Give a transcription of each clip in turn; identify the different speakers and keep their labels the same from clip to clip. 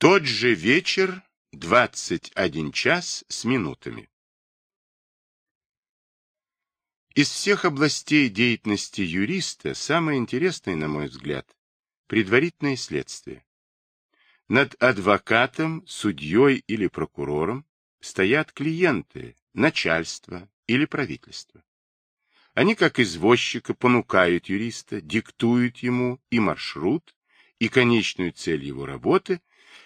Speaker 1: Тот же вечер, 21 час с минутами. Из всех областей деятельности юриста самое интересное, на мой взгляд, предварительное следствие. Над адвокатом, судьей или прокурором стоят клиенты, начальство или правительство. Они, как извозчика, понукают юриста, диктуют ему и маршрут, и конечную цель его работы,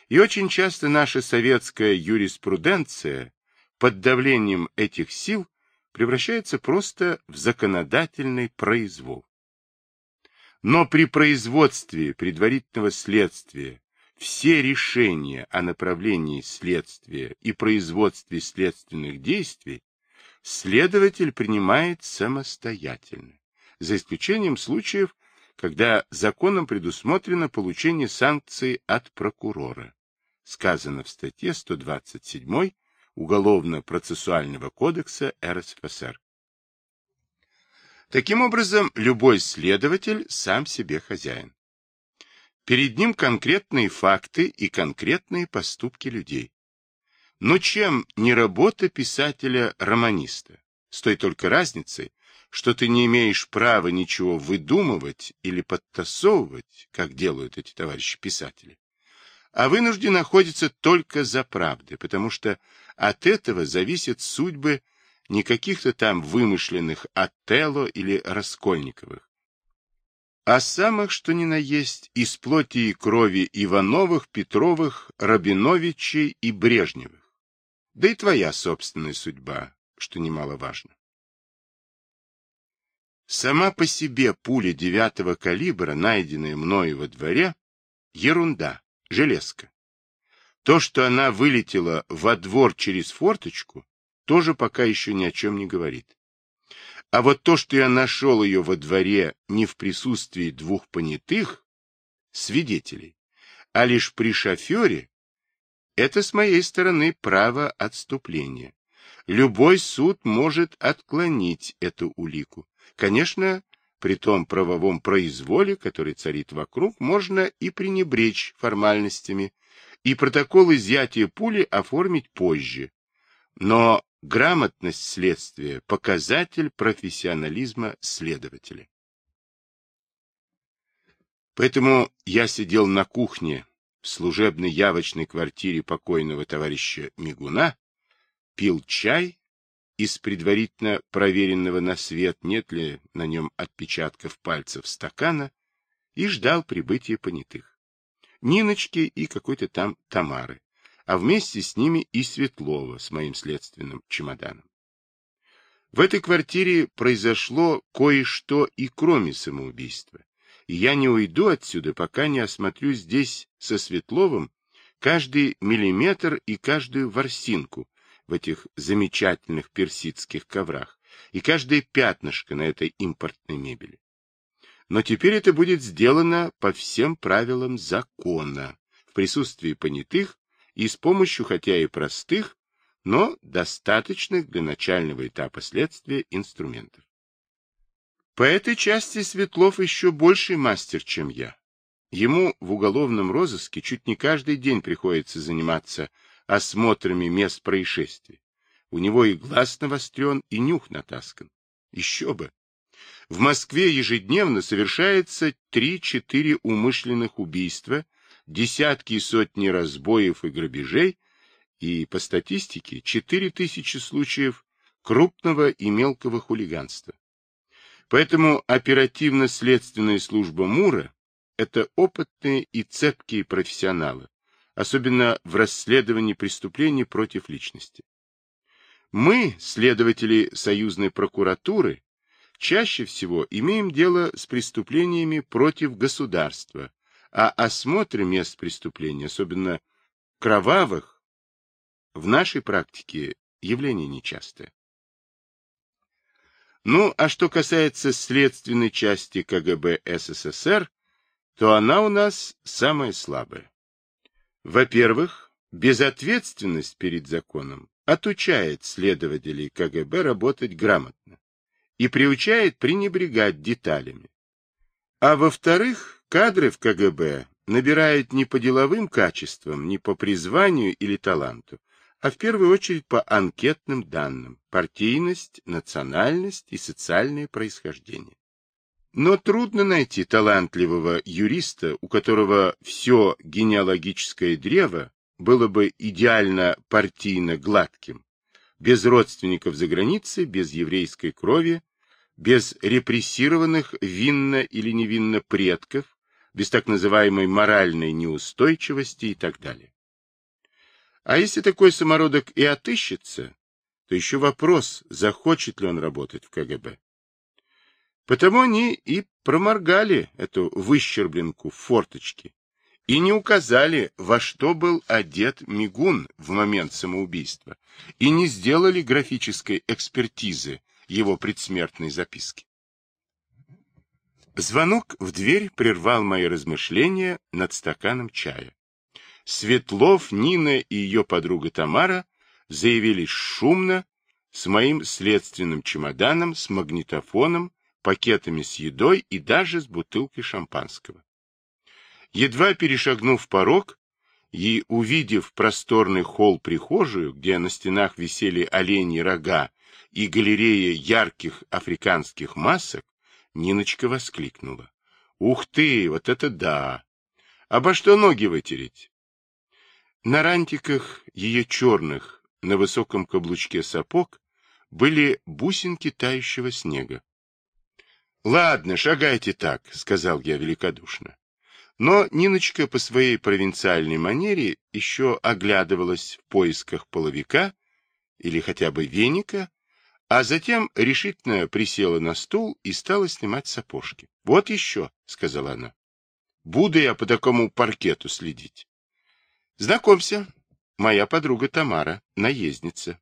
Speaker 1: и очень часто наша советская юриспруденция под давлением этих сил превращается просто в законодательный произвол. Но при производстве предварительного следствия все решения о направлении следствия и производстве следственных действий следователь принимает самостоятельно, за исключением случаев, когда законом предусмотрено получение санкций от прокурора. Сказано в статье 127 Уголовно-процессуального кодекса РСФСР. Таким образом, любой следователь сам себе хозяин. Перед ним конкретные факты и конкретные поступки людей. Но чем не работа писателя-романиста? С той только разницей, что ты не имеешь права ничего выдумывать или подтасовывать, как делают эти товарищи-писатели, а вынужден находиться только за правдой, потому что от этого зависят судьбы не каких-то там вымышленных Отелло или Раскольниковых, а самых, что ни на есть, из плоти и крови Ивановых, Петровых, Рабиновичей и Брежневых. Да и твоя собственная судьба, что немаловажно. Сама по себе пуля девятого калибра, найденная мною во дворе, ерунда, железка. То, что она вылетела во двор через форточку, тоже пока еще ни о чем не говорит. А вот то, что я нашел ее во дворе не в присутствии двух понятых, свидетелей, а лишь при шофере, это с моей стороны право отступления. Любой суд может отклонить эту улику. Конечно, при том правовом произволе, который царит вокруг, можно и пренебречь формальностями, и протокол изъятия пули оформить позже. Но Грамотность следствия – показатель профессионализма следователя. Поэтому я сидел на кухне в служебной явочной квартире покойного товарища Мигуна, пил чай из предварительно проверенного на свет, нет ли на нем отпечатков пальцев стакана, и ждал прибытия понятых. Ниночки и какой-то там Тамары а вместе с ними и Светлова с моим следственным чемоданом. В этой квартире произошло кое-что и кроме самоубийства, и я не уйду отсюда, пока не осмотрю здесь со Светловым каждый миллиметр и каждую ворсинку в этих замечательных персидских коврах и каждое пятнышко на этой импортной мебели. Но теперь это будет сделано по всем правилам закона, в присутствии понятых и с помощью, хотя и простых, но достаточных для начального этапа следствия инструментов. По этой части Светлов еще больший мастер, чем я. Ему в уголовном розыске чуть не каждый день приходится заниматься осмотрами мест происшествий. У него и глаз навострен, и нюх натаскан. Еще бы. В Москве ежедневно совершается 3-4 умышленных убийства десятки и сотни разбоев и грабежей, и, по статистике, 4000 случаев крупного и мелкого хулиганства. Поэтому оперативно-следственная служба МУРа – это опытные и цепкие профессионалы, особенно в расследовании преступлений против личности. Мы, следователи союзной прокуратуры, чаще всего имеем дело с преступлениями против государства, а осмотры мест преступления, особенно кровавых, в нашей практике явление нечастое. Ну, а что касается следственной части КГБ СССР, то она у нас самая слабая. Во-первых, безответственность перед законом отучает следователей КГБ работать грамотно и приучает пренебрегать деталями. А во-вторых, Кадры в КГБ набирает не по деловым качествам, не по призванию или таланту, а в первую очередь по анкетным данным – партийность, национальность и социальное происхождение. Но трудно найти талантливого юриста, у которого все генеалогическое древо было бы идеально партийно гладким, без родственников за границей, без еврейской крови, без репрессированных винно или невинно предков, без так называемой моральной неустойчивости и так далее. А если такой самородок и отыщется, то еще вопрос, захочет ли он работать в КГБ. Потому они и проморгали эту выщербленку в форточке и не указали, во что был одет Мигун в момент самоубийства, и не сделали графической экспертизы его предсмертной записки. Звонок в дверь прервал мои размышления над стаканом чая. Светлов, Нина и ее подруга Тамара заявились шумно, с моим следственным чемоданом, с магнитофоном, пакетами с едой и даже с бутылкой шампанского. Едва перешагнув порог и увидев просторный холл-прихожую, где на стенах висели оленьи рога и галерея ярких африканских масок, Ниночка воскликнула. «Ух ты, вот это да! Обо что ноги вытереть?» На рантиках ее черных, на высоком каблучке сапог, были бусинки тающего снега. «Ладно, шагайте так», — сказал я великодушно. Но Ниночка по своей провинциальной манере еще оглядывалась в поисках половика или хотя бы веника, а затем решительно присела на стул и стала снимать сапожки. — Вот еще, — сказала она. — Буду я по такому паркету следить. — Знакомься, моя подруга Тамара, наездница.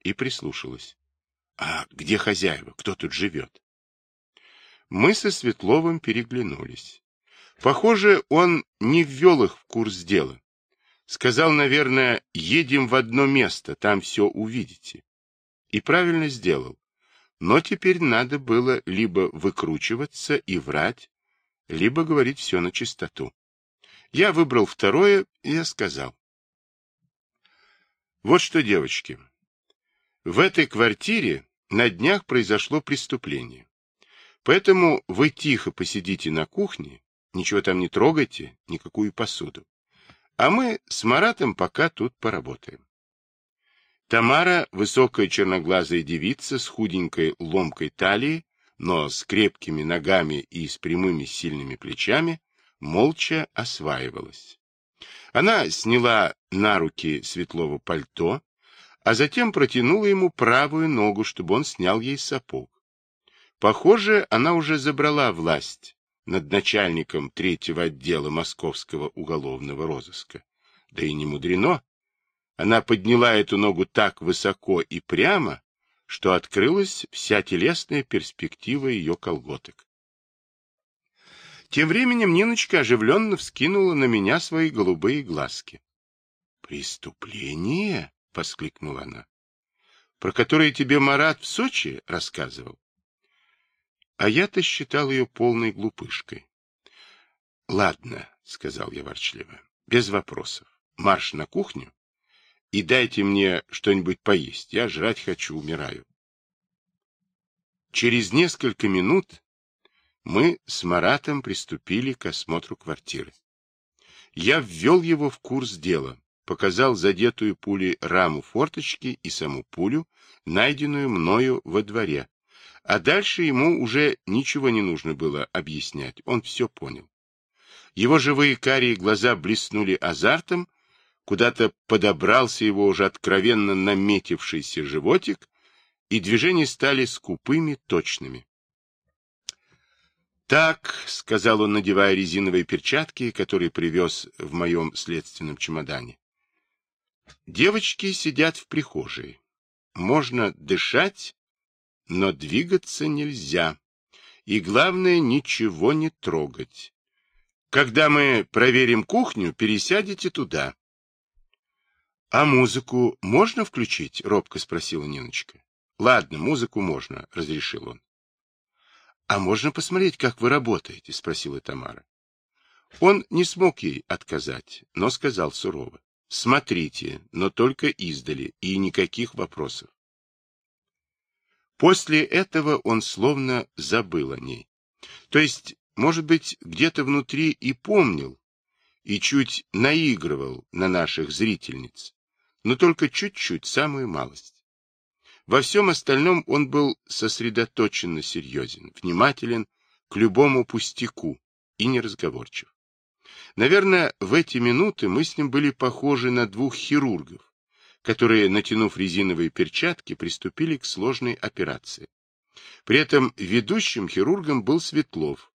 Speaker 1: И прислушалась. — А где хозяева? Кто тут живет? Мы со Светловым переглянулись. Похоже, он не ввел их в курс дела. Сказал, наверное, едем в одно место, там все увидите. И правильно сделал. Но теперь надо было либо выкручиваться и врать, либо говорить все на чистоту. Я выбрал второе, и я сказал. Вот что, девочки, в этой квартире на днях произошло преступление. Поэтому вы тихо посидите на кухне, ничего там не трогайте, никакую посуду. А мы с Маратом пока тут поработаем. Тамара, высокая черноглазая девица с худенькой ломкой талией, но с крепкими ногами и с прямыми сильными плечами, молча осваивалась. Она сняла на руки светлого пальто, а затем протянула ему правую ногу, чтобы он снял ей сапог. Похоже, она уже забрала власть над начальником третьего отдела московского уголовного розыска. Да и не мудрено. Она подняла эту ногу так высоко и прямо, что открылась вся телесная перспектива ее колготок. Тем временем Ниночка оживленно вскинула на меня свои голубые глазки. «Преступление?» — воскликнула она. «Про которое тебе Марат в Сочи рассказывал?» А я-то считал ее полной глупышкой. «Ладно», — сказал я ворчливо, — «без вопросов. Марш на кухню, и дайте мне что-нибудь поесть. Я жрать хочу, умираю. Через несколько минут мы с Маратом приступили к осмотру квартиры. Я ввел его в курс дела, показал задетую пулей раму форточки и саму пулю, найденную мною во дворе. А дальше ему уже ничего не нужно было объяснять, он все понял. Его живые карие глаза блеснули азартом, Куда-то подобрался его уже откровенно наметившийся животик, и движения стали скупыми, точными. «Так», — сказал он, надевая резиновые перчатки, которые привез в моем следственном чемодане. «Девочки сидят в прихожей. Можно дышать, но двигаться нельзя. И главное, ничего не трогать. Когда мы проверим кухню, пересядете туда. — А музыку можно включить? — робко спросила Ниночка. — Ладно, музыку можно, — разрешил он. — А можно посмотреть, как вы работаете? — спросила Тамара. Он не смог ей отказать, но сказал сурово. Смотрите, но только издали, и никаких вопросов. После этого он словно забыл о ней. То есть, может быть, где-то внутри и помнил, и чуть наигрывал на наших зрительниц, но только чуть-чуть, самую малость. Во всем остальном он был сосредоточенно серьезен, внимателен к любому пустяку и неразговорчив. Наверное, в эти минуты мы с ним были похожи на двух хирургов, которые, натянув резиновые перчатки, приступили к сложной операции. При этом ведущим хирургом был Светлов,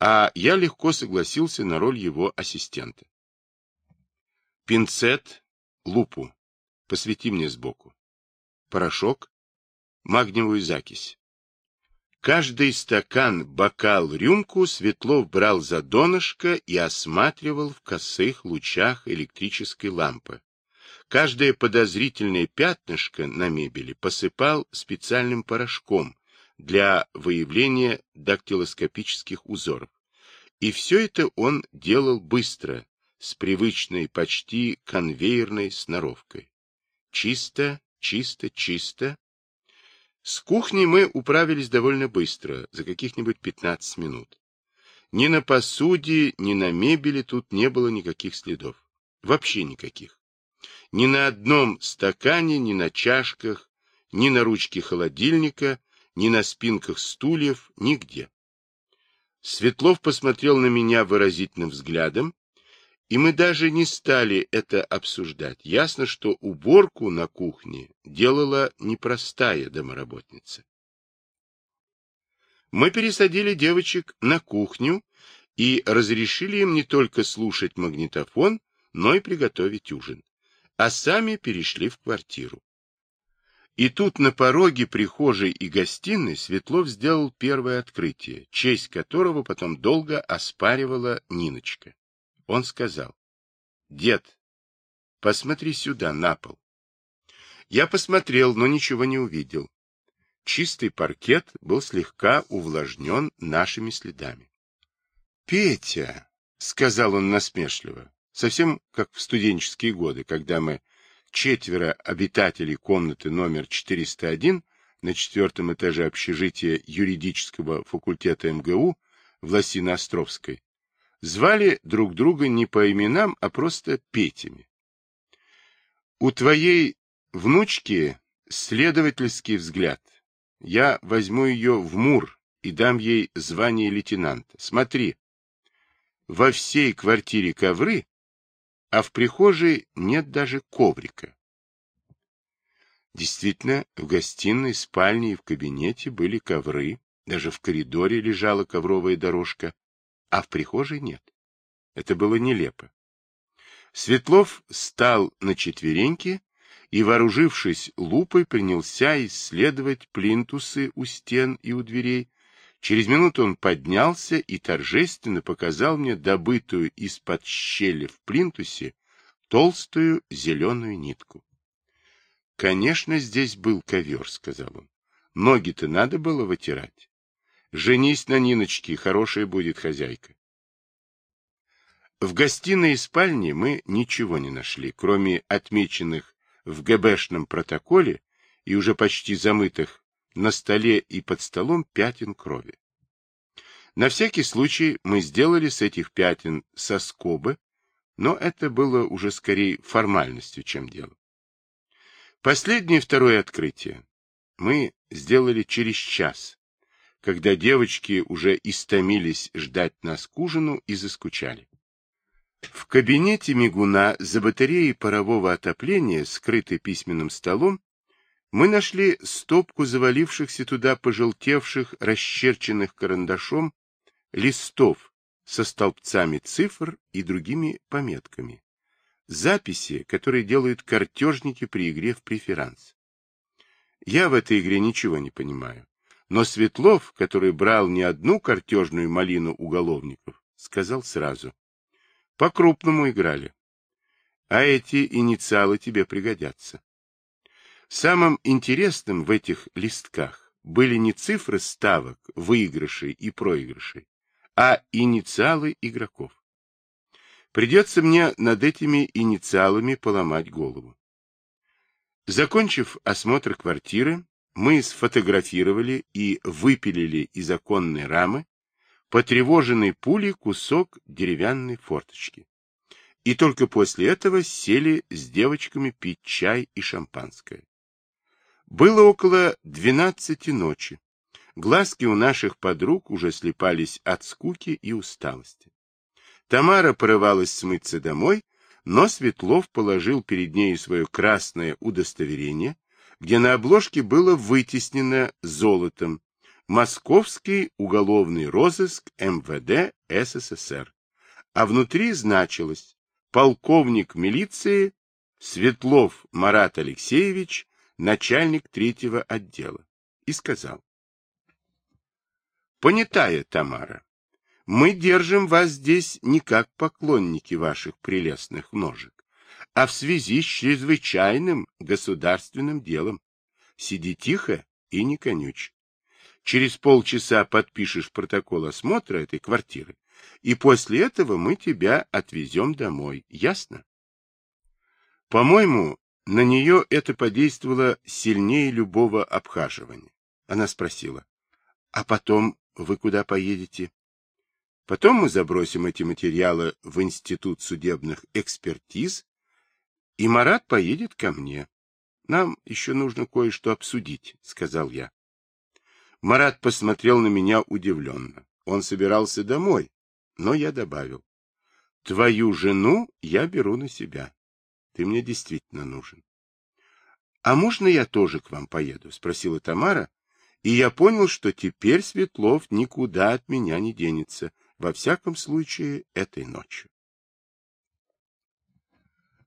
Speaker 1: а я легко согласился на роль его ассистента. Пинцет, лупу. Посвети мне сбоку. Порошок, магниевую закись. Каждый стакан, бокал, рюмку Светлов брал за донышко и осматривал в косых лучах электрической лампы. Каждое подозрительное пятнышко на мебели посыпал специальным порошком для выявления дактилоскопических узоров. И все это он делал быстро, с привычной почти конвейерной сноровкой. Чисто, чисто, чисто, с кухней мы управились довольно быстро, за каких-нибудь 15 минут. Ни на посуде, ни на мебели тут не было никаких следов. Вообще никаких. Ни на одном стакане, ни на чашках, ни на ручке холодильника, ни на спинках стульев, нигде. Светлов посмотрел на меня выразительным взглядом и мы даже не стали это обсуждать. Ясно, что уборку на кухне делала непростая домоработница. Мы пересадили девочек на кухню и разрешили им не только слушать магнитофон, но и приготовить ужин. А сами перешли в квартиру. И тут на пороге прихожей и гостиной Светлов сделал первое открытие, честь которого потом долго оспаривала Ниночка. Он сказал, «Дед, посмотри сюда, на пол». Я посмотрел, но ничего не увидел. Чистый паркет был слегка увлажнен нашими следами. «Петя», — сказал он насмешливо, совсем как в студенческие годы, когда мы, четверо обитателей комнаты номер 401 на четвертом этаже общежития юридического факультета МГУ в Лосино-Островской, звали друг друга не по именам, а просто Петями. У твоей внучки следовательский взгляд. Я возьму ее в Мур и дам ей звание лейтенанта. Смотри, во всей квартире ковры, а в прихожей нет даже коврика. Действительно, в гостиной, спальне и в кабинете были ковры, даже в коридоре лежала ковровая дорожка, а в прихожей нет. Это было нелепо. Светлов встал на четвереньки и, вооружившись лупой, принялся исследовать плинтусы у стен и у дверей. Через минуту он поднялся и торжественно показал мне добытую из-под щели в плинтусе толстую зеленую нитку. — Конечно, здесь был ковер, — сказал он. — Ноги-то надо было вытирать. Женись на Ниночке, хорошая будет хозяйка. В гостиной и спальне мы ничего не нашли, кроме отмеченных в ГБшном протоколе и уже почти замытых на столе и под столом пятен крови. На всякий случай мы сделали с этих пятен соскобы, но это было уже скорее формальностью, чем делом. Последнее второе открытие мы сделали через час, когда девочки уже истомились ждать нас к ужину и заскучали. В кабинете мигуна за батареей парового отопления, скрытой письменным столом, мы нашли стопку завалившихся туда пожелтевших, расчерченных карандашом, листов со столбцами цифр и другими пометками. Записи, которые делают картежники при игре в преферанс. Я в этой игре ничего не понимаю. Но Светлов, который брал не одну картежную малину уголовников, сказал сразу. По-крупному играли. А эти инициалы тебе пригодятся. Самым интересным в этих листках были не цифры ставок, выигрышей и проигрышей, а инициалы игроков. Придется мне над этими инициалами поломать голову. Закончив осмотр квартиры, мы сфотографировали и выпилили из оконной рамы потревоженный пулей кусок деревянной форточки. И только после этого сели с девочками пить чай и шампанское. Было около двенадцати ночи. Глазки у наших подруг уже слепались от скуки и усталости. Тамара порывалась смыться домой, но Светлов положил перед ней свое красное удостоверение, где на обложке было вытеснено золотом «Московский уголовный розыск МВД СССР», а внутри значилось «Полковник милиции Светлов Марат Алексеевич, начальник третьего отдела», и сказал «Понятая Тамара, мы держим вас здесь не как поклонники ваших прелестных ножек, а в связи с чрезвычайным государственным делом. Сиди тихо и не конючь. Через полчаса подпишешь протокол осмотра этой квартиры, и после этого мы тебя отвезем домой. Ясно? По-моему, на нее это подействовало сильнее любого обхаживания. Она спросила, а потом вы куда поедете? Потом мы забросим эти материалы в Институт судебных экспертиз, и Марат поедет ко мне. Нам еще нужно кое-что обсудить, — сказал я. Марат посмотрел на меня удивленно. Он собирался домой, но я добавил. Твою жену я беру на себя. Ты мне действительно нужен. — А можно я тоже к вам поеду? — спросила Тамара, и я понял, что теперь Светлов никуда от меня не денется, во всяком случае, этой ночью.